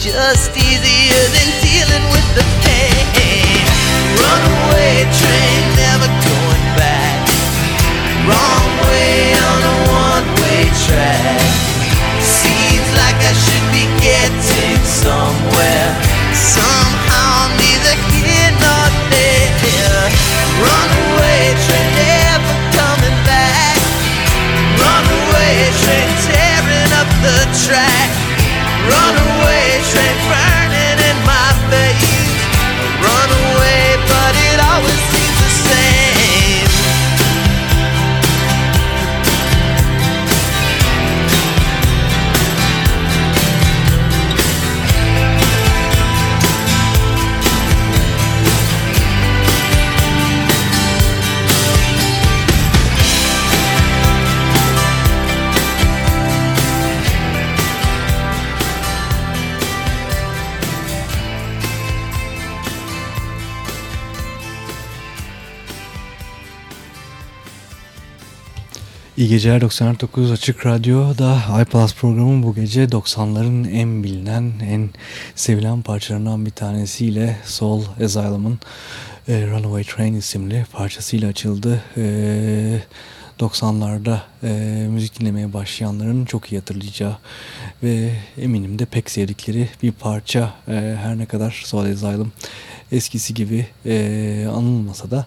just easier than dealing with the pain. Runaway train, never going back. Wrong way on a one-way track. Seems like I should be getting somewhere. Somehow neither here nor there. Runaway train, never coming back. Runaway train, tearing up the track. Runaway. geceler 99 Açık Radyo'da iPlus programı bu gece 90'ların en bilinen, en sevilen parçalarından bir tanesiyle Soul Asylum'ın e, Runaway Train isimli parçasıyla açıldı. E, 90'larda e, müzik dinlemeye başlayanların çok iyi hatırlayacağı ve eminim de pek sevdikleri bir parça e, her ne kadar Soul Asylum eskisi gibi e, anılmasa da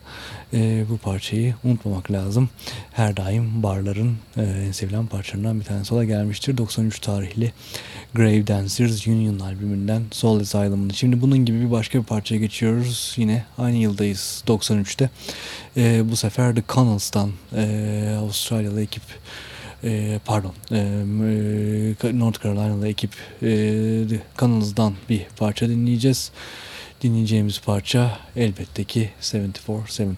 e, bu parçayı unutmamak lazım. Her daim barların e, en sevilen parçalarından bir tanesi olarak gelmiştir. 93 tarihli Grave Dancers Union albümünden Soul Asylum'ın. Şimdi bunun gibi bir başka bir parçaya geçiyoruz. Yine aynı yıldayız 93'te. E, bu sefer The Connells'tan e, Avustralyalı ekip e, pardon e, North Carolina'lı ekip e, The Connells'dan bir parça dinleyeceğiz. Dinleyeceğimiz parça elbette ki 74-75.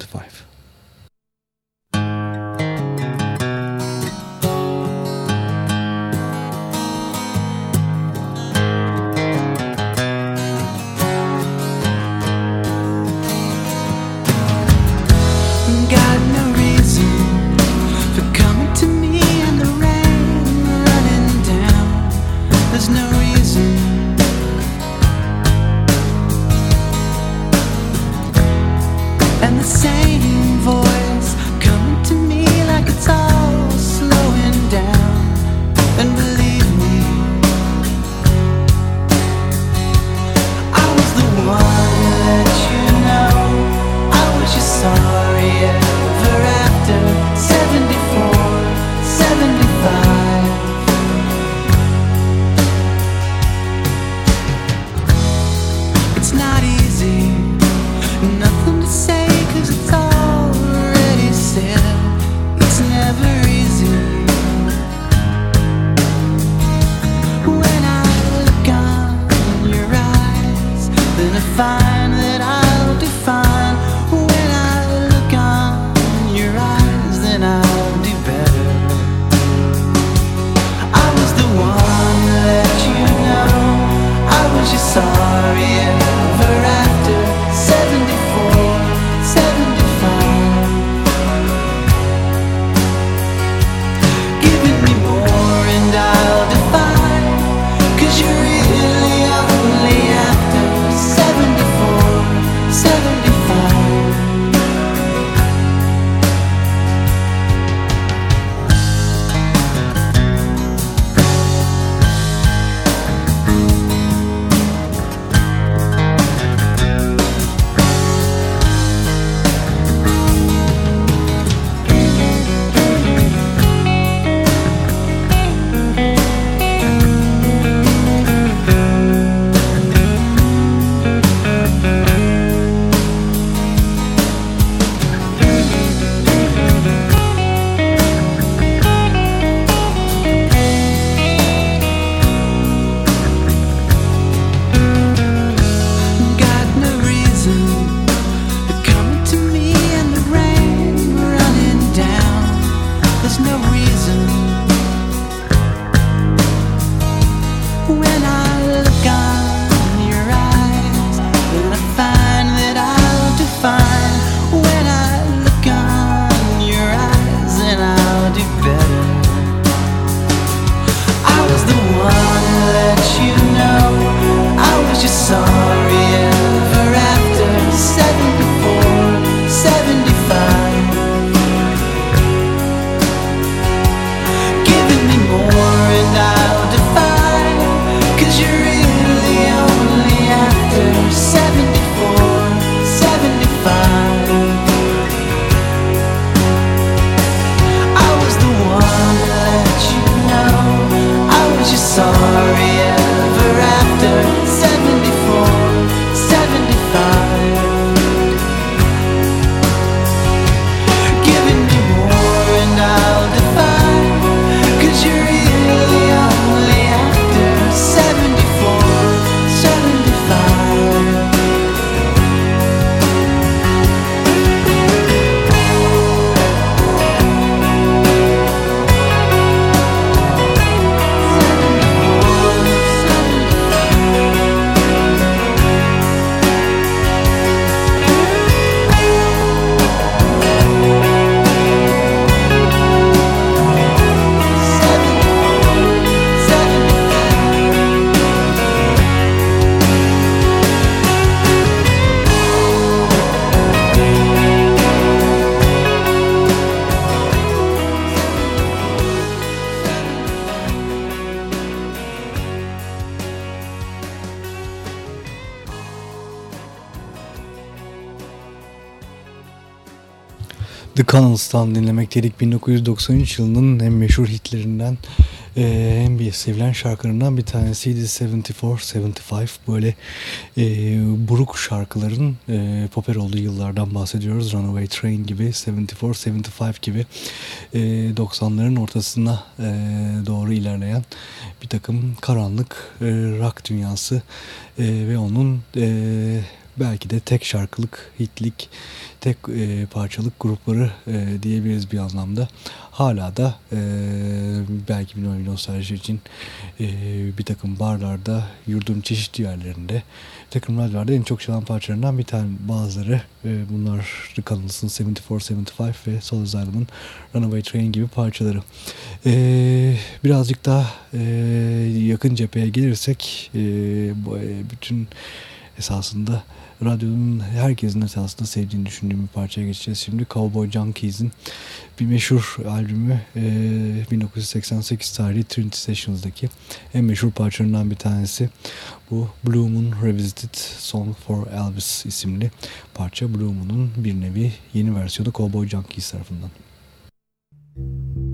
The Connells'tan dinlemekteydik. 1993 yılının en meşhur hitlerinden e, en bir sevilen şarkılarından bir tanesiydi 74-75 böyle e, buruk şarkıların e, popüler olduğu yıllardan bahsediyoruz. Runaway Train gibi 74-75 gibi e, 90'ların ortasına e, doğru ilerleyen bir takım karanlık e, rock dünyası e, ve onun e, belki de tek şarkılık, hitlik, tek e, parçalık grupları e, diyebiliriz bir anlamda. Hala da e, belki bir nevi nostalji için e, bir takım barlarda, yurdun çeşitli yerlerinde, takım radyolarda en çok çalan parçalarından bir tane bazıları. E, bunlar The Connells'ın 74-75 ve Soul Asylum'ın Runaway Train gibi parçaları. E, birazcık daha e, yakın cepheye gelirsek e, e, bütün esasında radyonun herkesin esasında sevdiğini düşündüğüm bir parçaya geçeceğiz. Şimdi Cowboy Junkies'in bir meşhur albümü e, 1988 tarihli Trinity Sessions'daki en meşhur parçalarından bir tanesi. Bu Blue Moon Revisited Song for Elvis isimli parça. Blue Moon'un bir nevi yeni versiyonu Cowboy Junkies tarafından. la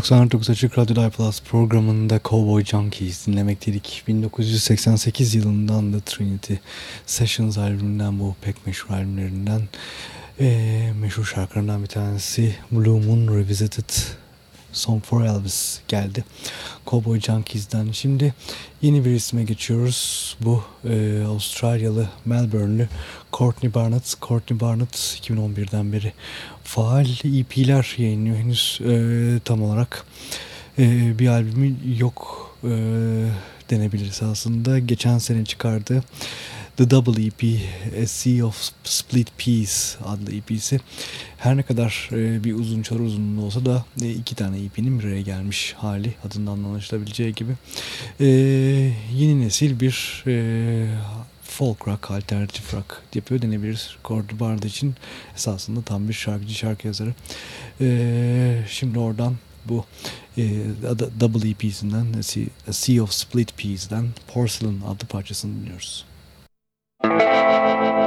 99 Açık Radyo Plus programında Cowboy Junkies dinlemekteydik. 1988 yılından The Trinity Sessions albümünden bu pek meşhur albümlerinden e, meşhur şarkılarından bir tanesi Blue Moon Revisited Song for Elvis geldi. Cowboy Junkies'den. Şimdi yeni bir isme geçiyoruz. Bu e, Avustralyalı Melbourne'lü Courtney Barnett. Courtney Barnett 2011'den beri faal EP'ler yayınlıyor. Henüz e, tam olarak e, bir albümü yok e, denebiliriz aslında. Geçen sene çıkardı. The Double EP, A Sea of Split Peas adlı EP'si. Her ne kadar e, bir uzun çalar uzunluğu olsa da e, iki tane EP'nin bir araya gelmiş hali adından anlaşılabileceği gibi. E, yeni nesil bir folk rock, alternatif rock yapıyor denebilir. Cordy Bard için esasında tam bir şarkıcı, şarkı yazarı. Şimdi oradan bu e, Double EP'sinden A Sea of Split Peas'den Porcelain adlı parçasını dinliyoruz. thank you.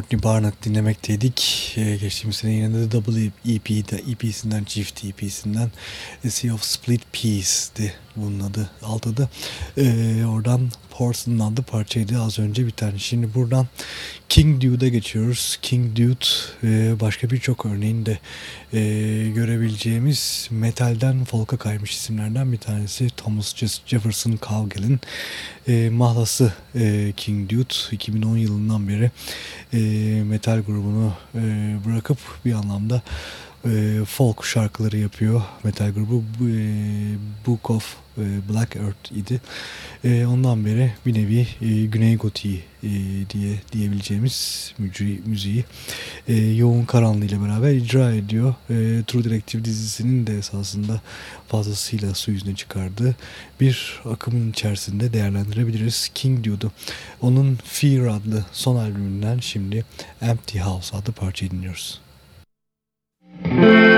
Courtney Barnett dinlemekteydik. Ee, geçtiğimiz sene yine de Double EP'de, EP'sinden, çift EP'sinden A Sea of Split Peas'di bunun adı, alt adı. Ee, oradan Ports'un adlı parçaydı az önce bir tane. Şimdi buradan King Dude'a geçiyoruz. King Dude e, başka birçok örneğini de e, görebileceğimiz metalden folk'a kaymış isimlerden bir tanesi. Thomas Jefferson Cowgill'in e, mahlası King Dude 2010 yılından beri metal grubunu bırakıp bir anlamda e, folk şarkıları yapıyor metal grubu e, Book of e, Black Earth idi. E, ondan beri bir nevi e, Güney Gotiği e, diye diyebileceğimiz müziği, müziği e, yoğun karanlığı ile beraber icra ediyor. E, True Detective dizisinin de esasında fazlasıyla su yüzüne çıkardığı bir akımın içerisinde değerlendirebiliriz. King diyordu. Onun Fear adlı son albümünden şimdi Empty House adlı parçayı dinliyoruz. Thank you.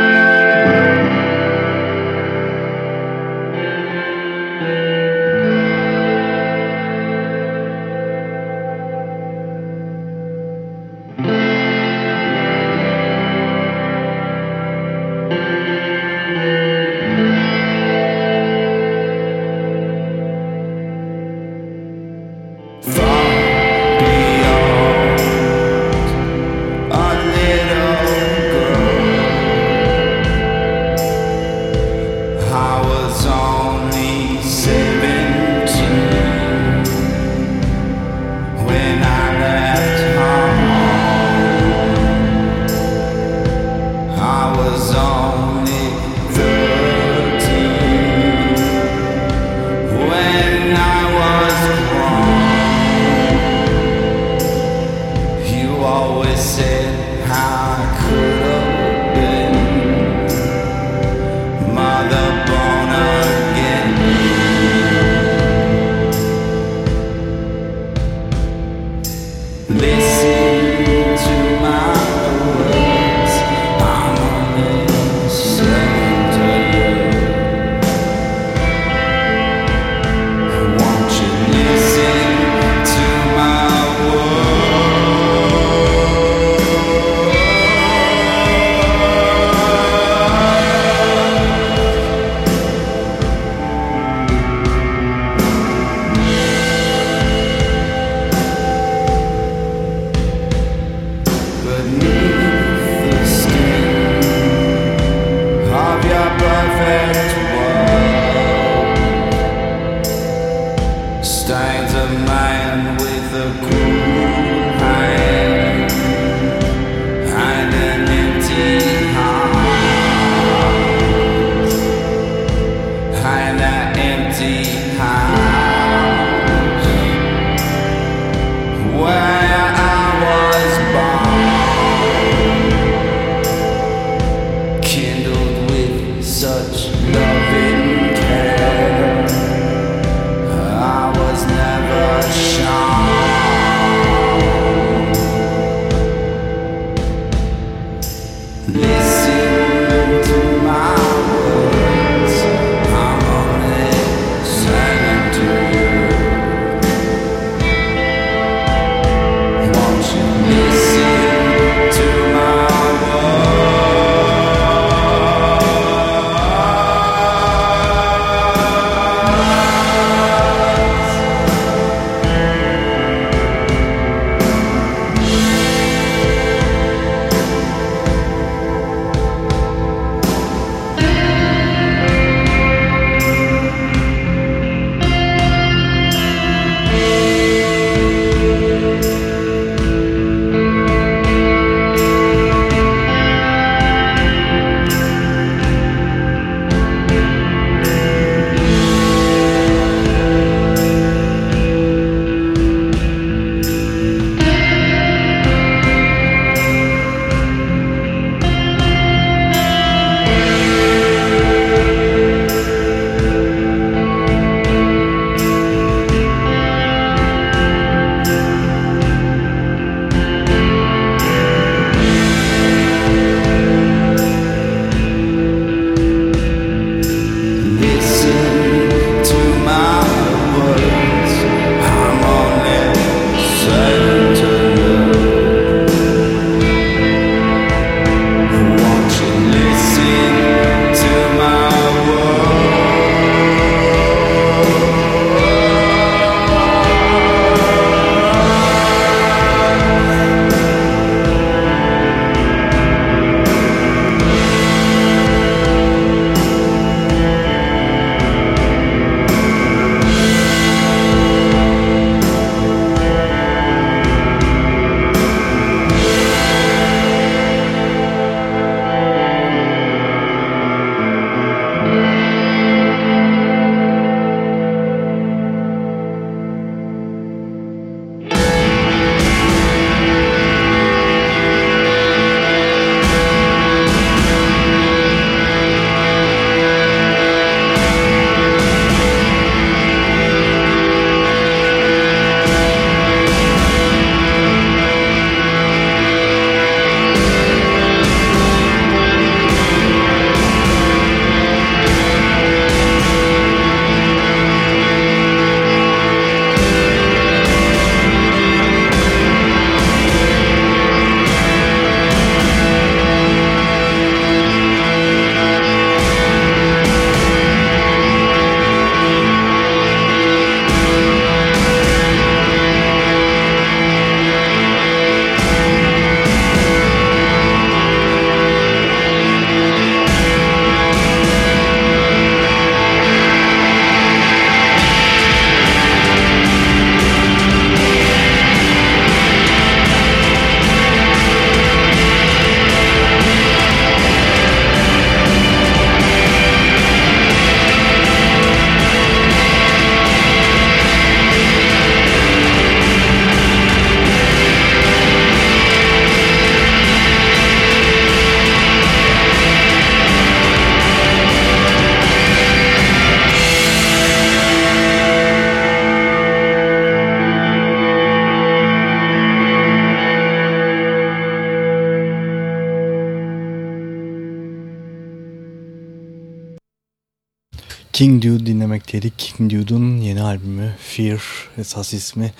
King Dude dinlemekteydik. King Dude'un yeni albümü Fear esas ismi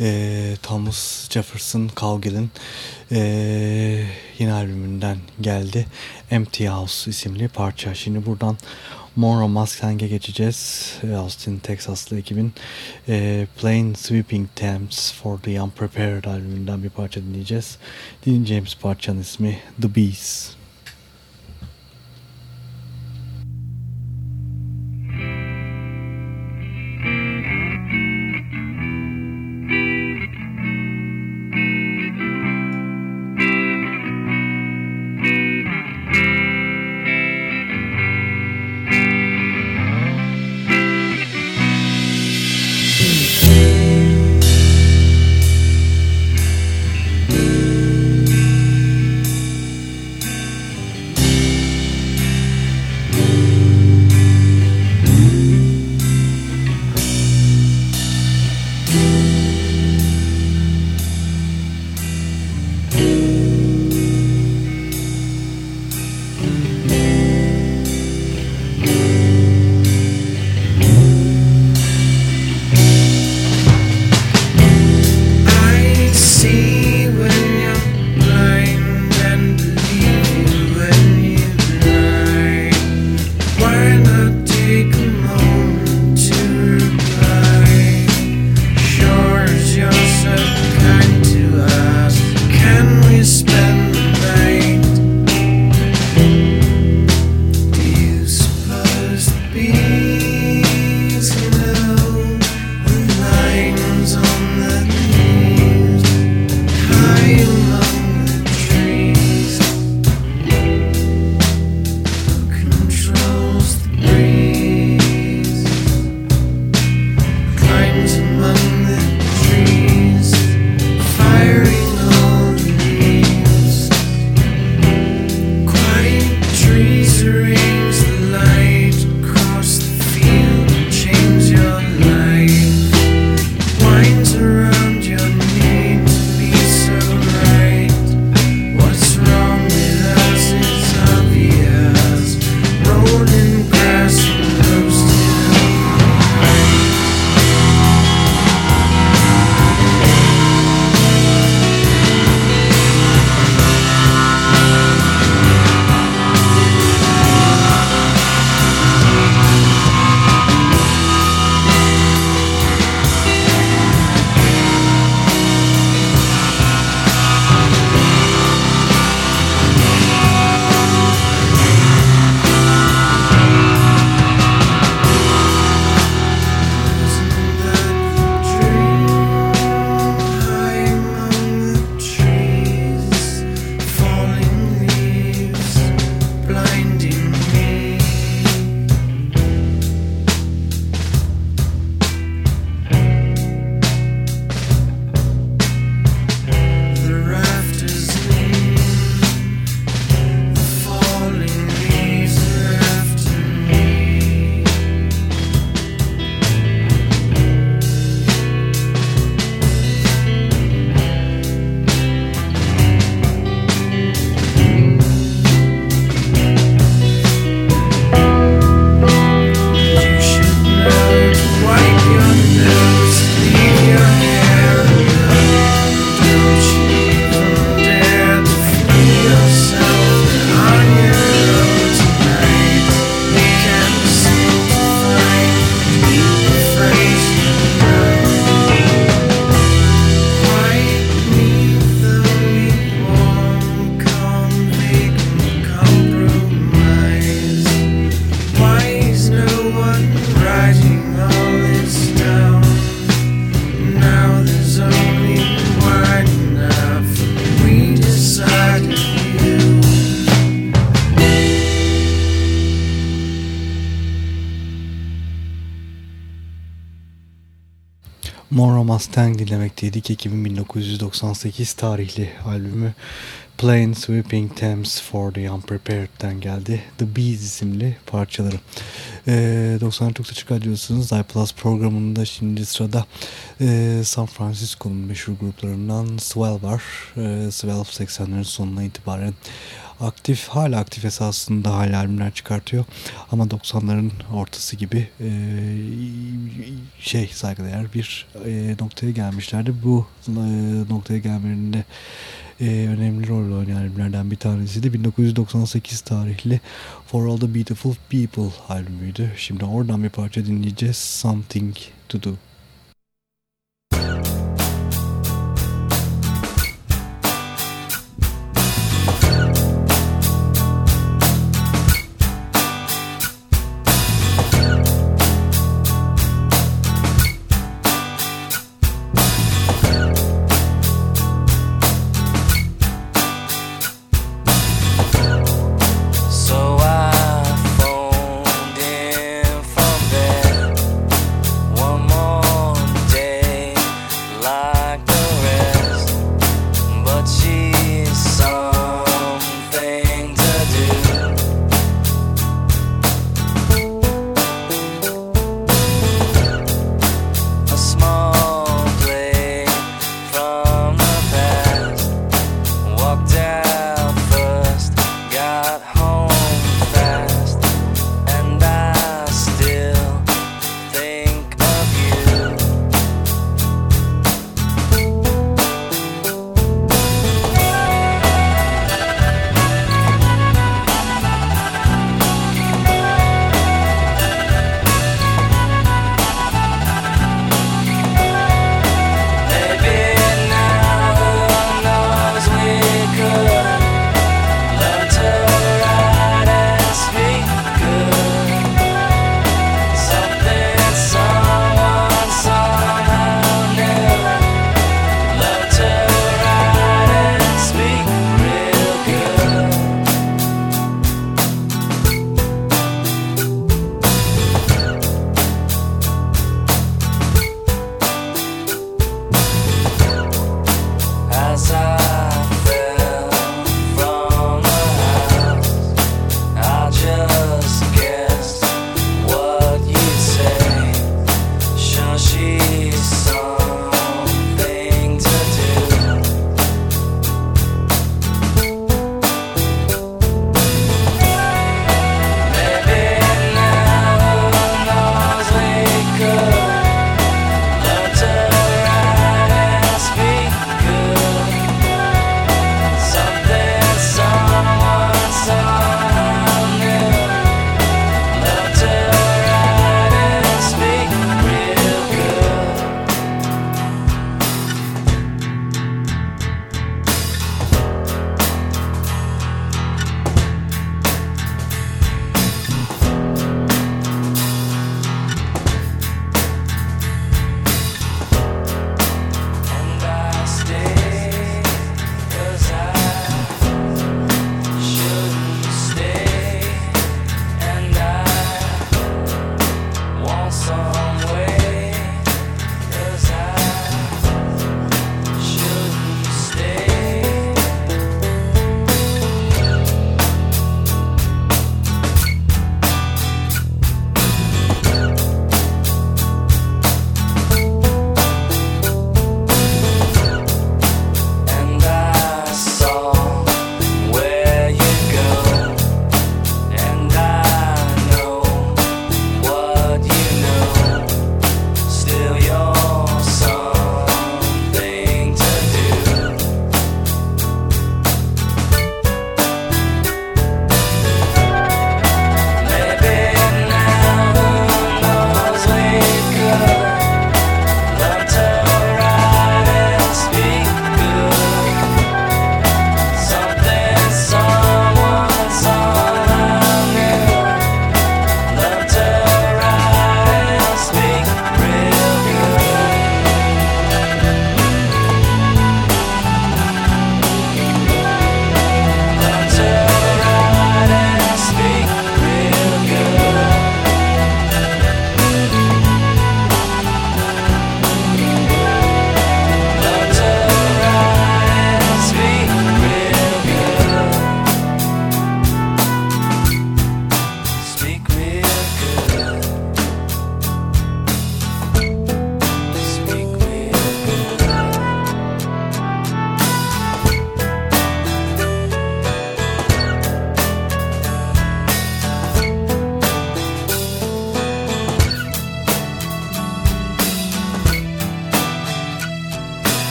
e, Thomas Jefferson Cowgill'in e, yeni albümünden geldi. Empty House isimli parça. Şimdi buradan Monroe Mustang'e geçeceğiz. Austin, Texaslı ekibin e, Plain Sweeping Thames for the Unprepared albümünden bir parça dinleyeceğiz. Dinleyeceğimiz parçanın ismi The Bees. Mustang dinlemekteydik. Ekibin 1998 tarihli albümü Plain Sweeping Thames for the Unprepared'den geldi. The Bees isimli parçaları. Ee, 99 Açık Radyosu'nun iPlus programında şimdi sırada e, San Francisco'nun meşhur gruplarından Swell var. E, Swell 80'lerin sonuna itibaren aktif, hala aktif esasında hala albümler çıkartıyor. Ama 90'ların ortası gibi e, şey saygıdeğer bir e, noktaya gelmişlerdi. Bu e, noktaya gelmelerinde e, önemli rol oynayan albümlerden bir tanesi de 1998 tarihli For All The Beautiful People albümüydü. Şimdi oradan bir parça dinleyeceğiz. Something To Do.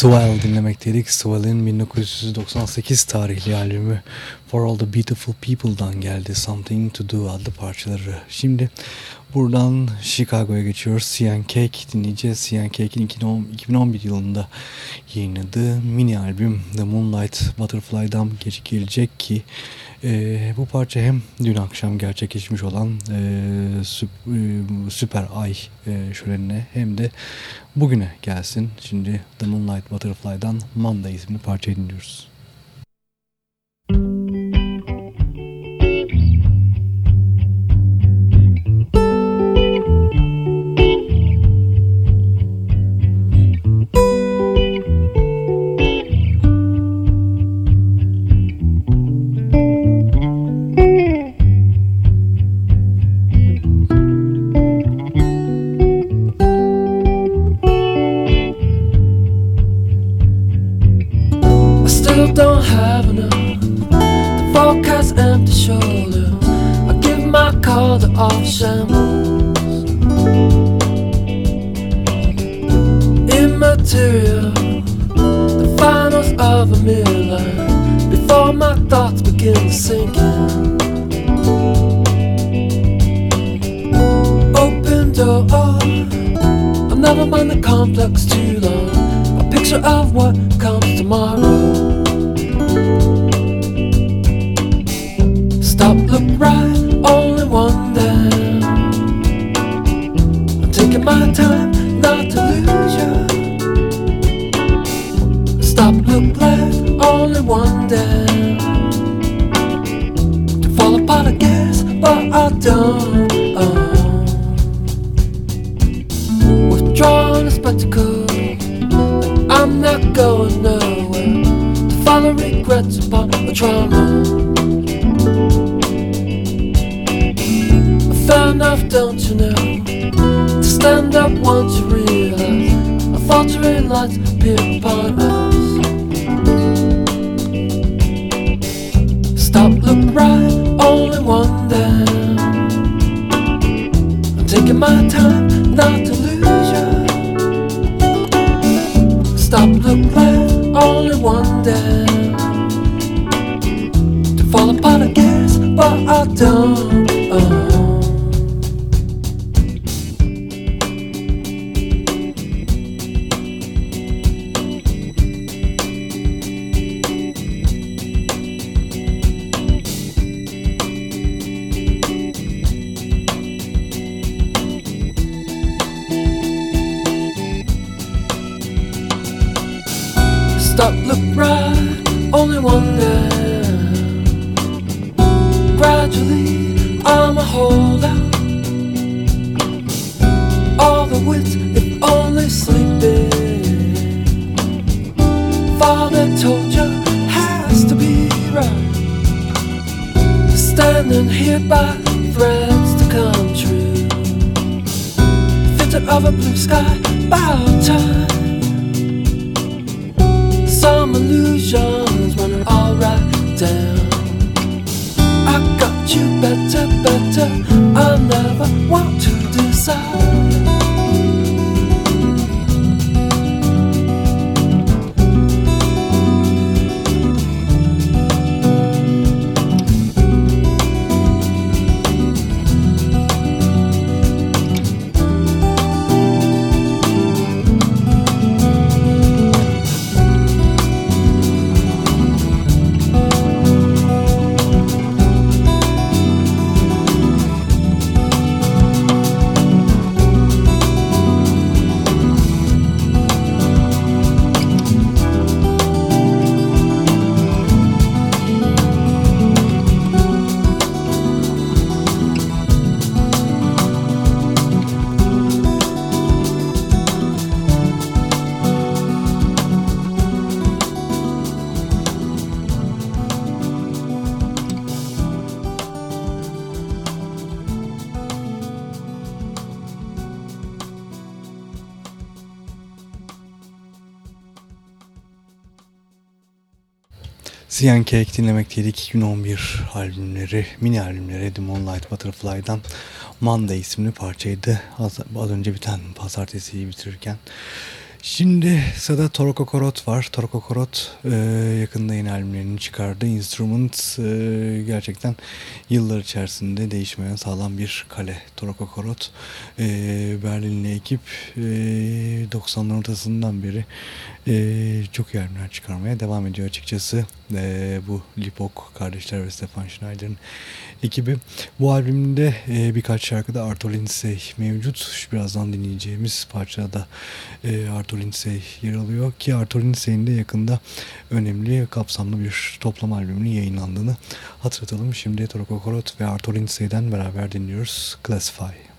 Swell dinlemekteydik. Swell'in 1998 tarihli albümü For All The Beautiful People'dan geldi. Something To Do adlı parçaları. Şimdi buradan Chicago'ya geçiyoruz. Cyan Cake dinleyeceğiz. Cyan Cake'in 2011 yılında yayınladığı mini albüm The Moonlight Butterfly'dan geç gelecek ki e, bu parça hem dün akşam gerçekleşmiş olan e, süp, e, Süper Ay e, şölenine hem de bugüne gelsin. Şimdi The Moonlight Butterfly'dan Monday isimli parçayı dinliyoruz. oh. Cyan Cake dinlemekteydik 2011 albümleri, mini albümleri The Moonlight Butterfly'dan Monday isimli parçaydı. Az, az önce biten pazartesiyi bitirirken. Şimdi sırada Toro Kokorot var. Toro Kokorot e, yakında yeni albümlerini çıkardı. Instrument e, gerçekten yıllar içerisinde değişmeyen sağlam bir kale. Toro Kokorot e, Berlinli ekip e, 90'ların ortasından beri e, çok albümler çıkarmaya devam ediyor açıkçası. E, bu Lipok kardeşler ve Stefan Schneider'in ekibi. Bu albümde e, birkaç şarkıda Arthur Lindsay mevcut. Şu birazdan dinleyeceğimiz parçada e, Arthur Lindsay yer alıyor ki Arthur Lindsay'in de yakında önemli kapsamlı bir toplam albümünün yayınlandığını hatırlatalım. Şimdi Toro Kokorot ve Arthur Lindsay'den beraber dinliyoruz Classify.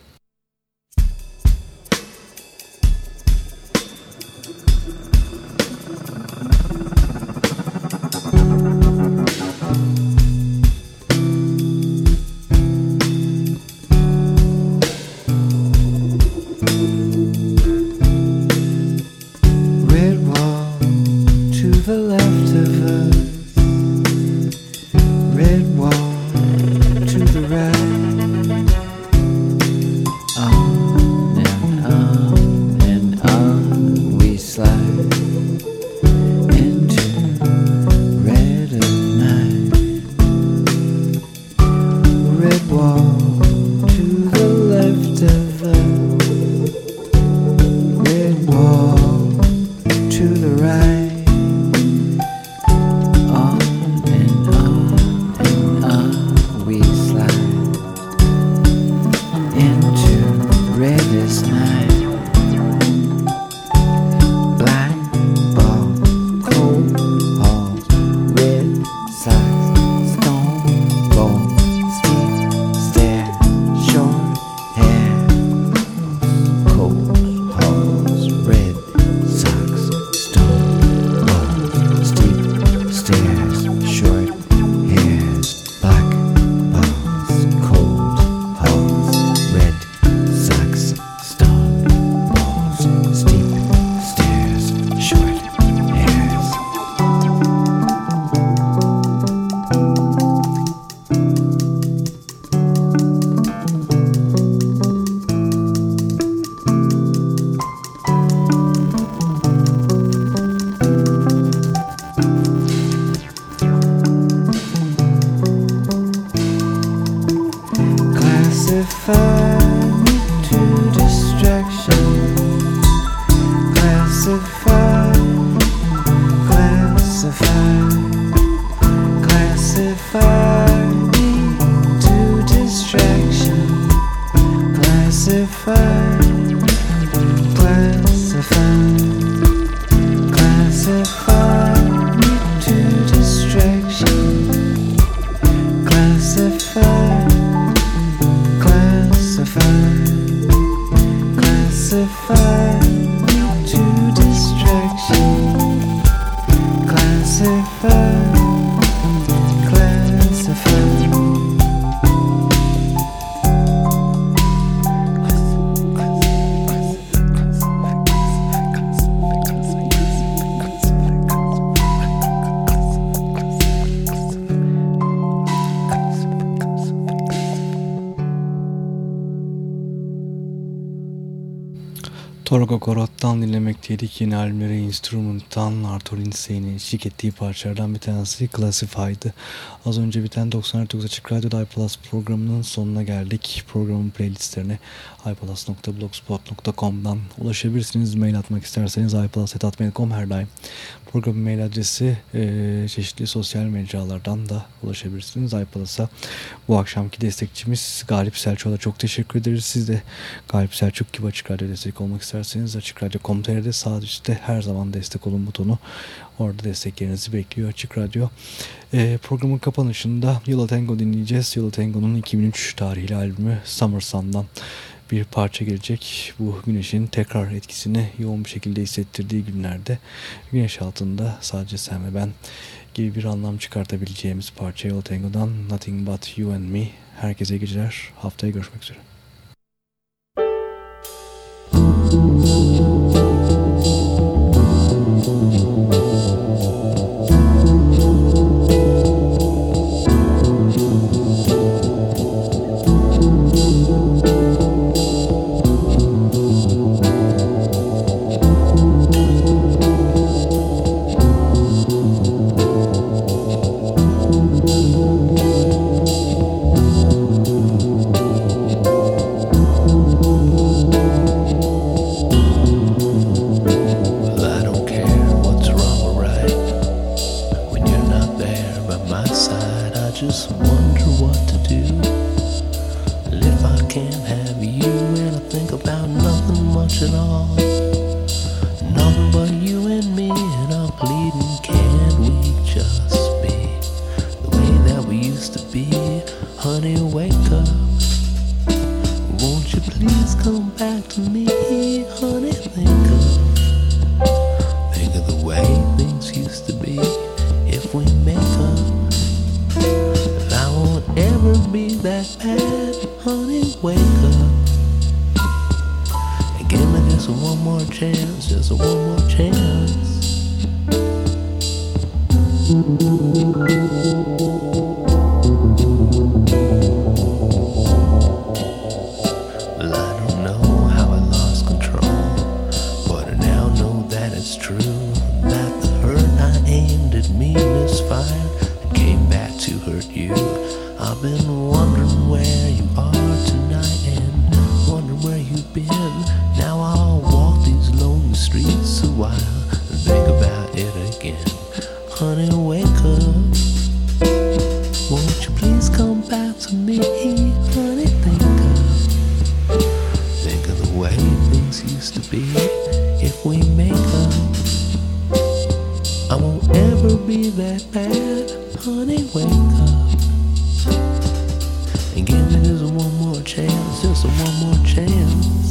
Torgo Korot'tan dinlemekteydik. Yeni albümleri Instrument'tan Arthur Lindsay'in eşlik ettiği parçalardan bir tanesi Classified'ı. Az önce biten 99 Açık Radyo iPlus programının sonuna geldik. Programın playlistlerine iPlus.blogspot.com'dan ulaşabilirsiniz. Mail atmak isterseniz iPlus.mail.com her daim. Programın mail adresi e, çeşitli sosyal mecralardan da ulaşabilirsiniz. iPlus'a bu akşamki destekçimiz Galip Selçuk'a çok teşekkür ederiz. Siz de Galip Selçuk gibi Açık Radyo destek olmak isterseniz Açık Radyo.com.tr'de sağ üstte her zaman destek olun butonu. Orada desteklerinizi bekliyor Açık Radyo. E, programın kapanışında Yola Tango dinleyeceğiz. Yola Tango'nun 2003 tarihli albümü Summer Sun'dan bir parça gelecek. Bu güneşin tekrar etkisini yoğun bir şekilde hissettirdiği günlerde güneş altında sadece sen ve ben gibi bir anlam çıkartabileceğimiz parça Yola Tango'dan Nothing But You and Me. Herkese geceler. Haftaya görüşmek üzere. I won't ever be that bad. Honey, wake up. And give me just one more chance, just one more chance.